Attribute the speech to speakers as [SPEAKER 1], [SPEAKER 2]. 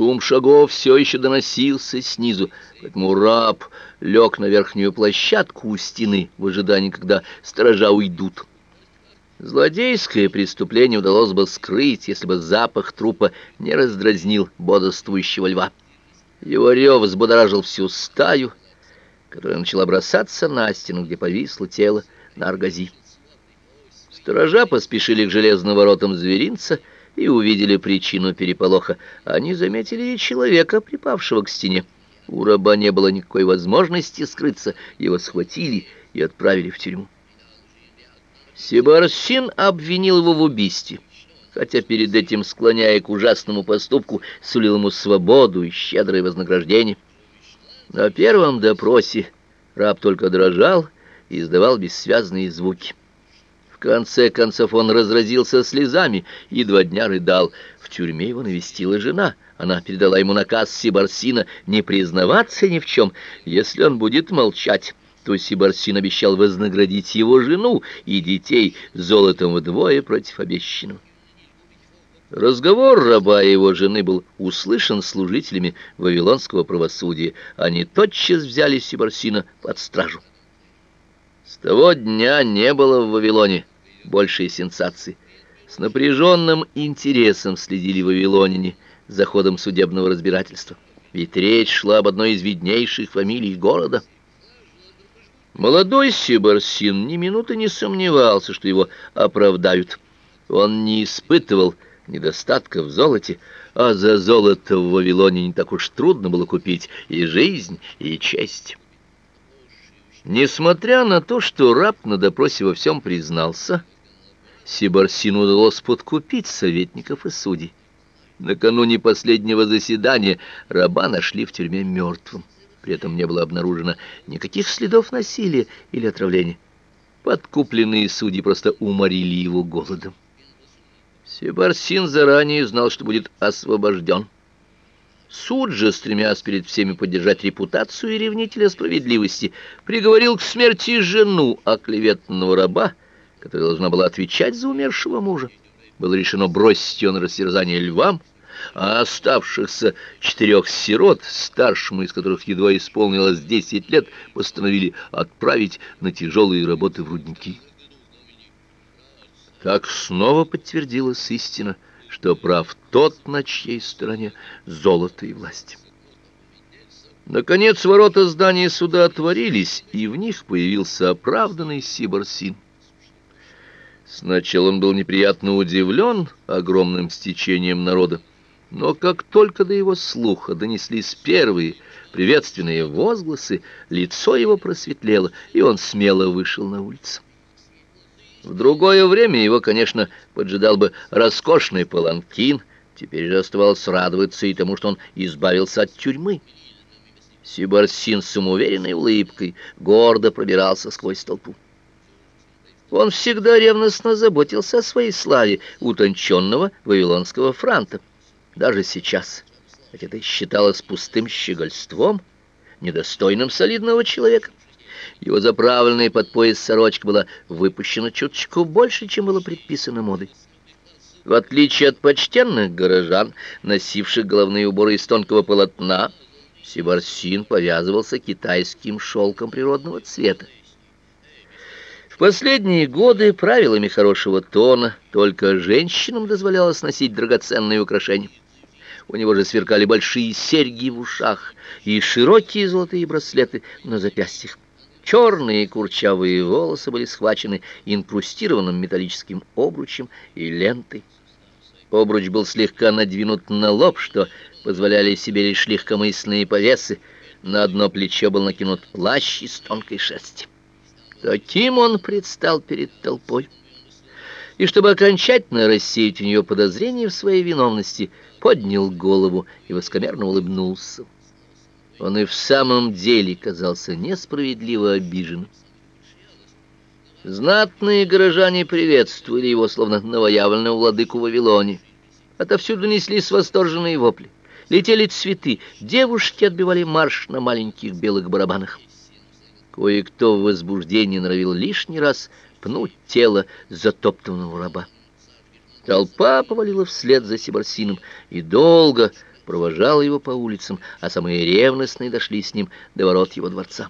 [SPEAKER 1] Шум шагов все еще доносился снизу, поэтому раб лег на верхнюю площадку у стены в ожидании, когда сторожа уйдут. Злодейское преступление удалось бы скрыть, если бы запах трупа не раздразнил бодрствующего льва. Его рев взбудоражил всю стаю, которая начала бросаться на стену, где повисло тело Наргази. Сторожа поспешили к железным воротам зверинца и увидели причину переполоха. Они заметили человека, припавшего к стене. У раба не было никакой возможности скрыться, его схватили и отправили в тюрьму. Сибарсин обвинил его в убийстве, хотя перед этим, склоняя к ужасному поступку, сулил ему свободу и щедрое вознаграждение. На первом допросе раб только дрожал и издавал бессвязные звуки. Конце концов он разразился слезами и два дня рыдал. В тюрьме его навестила жена. Она передала ему наказ Сибарсина не признаваться ни в чем, если он будет молчать то Сибарсин обещал вознаградить его жену и детей золотом вдвое против обещанного. Разговор раба и его жены был услышан служителями вавилонского правосудия. Они тотчас взяли Сибарсина под стражу. С того дня не было в Вавилоне большей сенсации. С напряженным интересом следили вавилоняне за ходом судебного разбирательства. Ведь речь шла об одной из виднейших фамилий города — Молодой Сибарсин ни минуты не сомневался, что его оправдают. Он не испытывал недостатка в золоте, а за золото в Вавилоне не так уж трудно было купить и жизнь, и честь. Несмотря на то, что раб на допросе во всем признался, Сибарсину удалось подкупить советников и судей. Накануне последнего заседания раба нашли в тюрьме мертвым. При этом не было обнаружено никаких следов насилия или отравления. Подкупленные судьи просто уморили его голодом. Себарсин заранее знал, что будет освобожден. Суд же, стремясь перед всеми поддержать репутацию и ревнителя справедливости, приговорил к смерти жену оклеветанного раба, которая должна была отвечать за умершего мужа. Было решено бросить ее на растерзание львам, а оставшихся четырех сирот, старшему из которых едва исполнилось десять лет, постановили отправить на тяжелые работы в рудники. Так снова подтвердилась истина, что прав тот, на чьей стороне золото и власть. Наконец ворота здания суда отворились, и в них появился оправданный Сибарсин. Сначала он был неприятно удивлен огромным стечением народа, но как только до его слуха донеслись первые приветственные возгласы, лицо его просветлело, и он смело вышел на улицу. В другое время его, конечно, поджидал бы роскошный паланкин, теперь же оставалось радоваться и тому, что он избавился от тюрьмы. Сибарсин с самоуверенной улыбкой гордо пробирался сквозь толпу. Он всегда ревностно заботился о своей славе утонченного вавилонского франта даже сейчас, хотя это считалось пустым щегольством, недостойным солидного человека. Его заправленная под пояс сорочка была выпущена чуточку больше, чем было предписано модой. В отличие от почтенных горожан, носивших головные уборы из тонкого полотна, Сибарсин повязывался китайским шелком природного цвета. В последние годы правилами хорошего тона только женщинам дозволялось носить драгоценные украшения. У него же сверкали большие серьги в ушах и широкие золотые браслеты на запястьях. Черные курчавые волосы были схвачены инкрустированным металлическим обручем и лентой. Обруч был слегка надвинут на лоб, что позволяли себе лишь легкомысленные повесы. На одно плечо был накинут плащ из тонкой шерсти. Таким он предстал перед толпой. И чтобы окончательно рассеять у нее подозрения в своей виновности, поднял голову и воскомерно улыбнулся. Он и в самом деле казался несправедливо обиженным. Знатные горожане приветствовали его, словно новоявленного владыку Вавилоне. Отовсюду неслись восторженные вопли. Летели цветы, девушки отбивали марш на маленьких белых барабанах. Кое-кто в возбуждении норовил лишний раз пнуть тело затоптанного раба. Толпа повалила вслед за Сибарсином, и долго провожала его по улицам, а самые ревностные дошли с ним до ворот его дворца.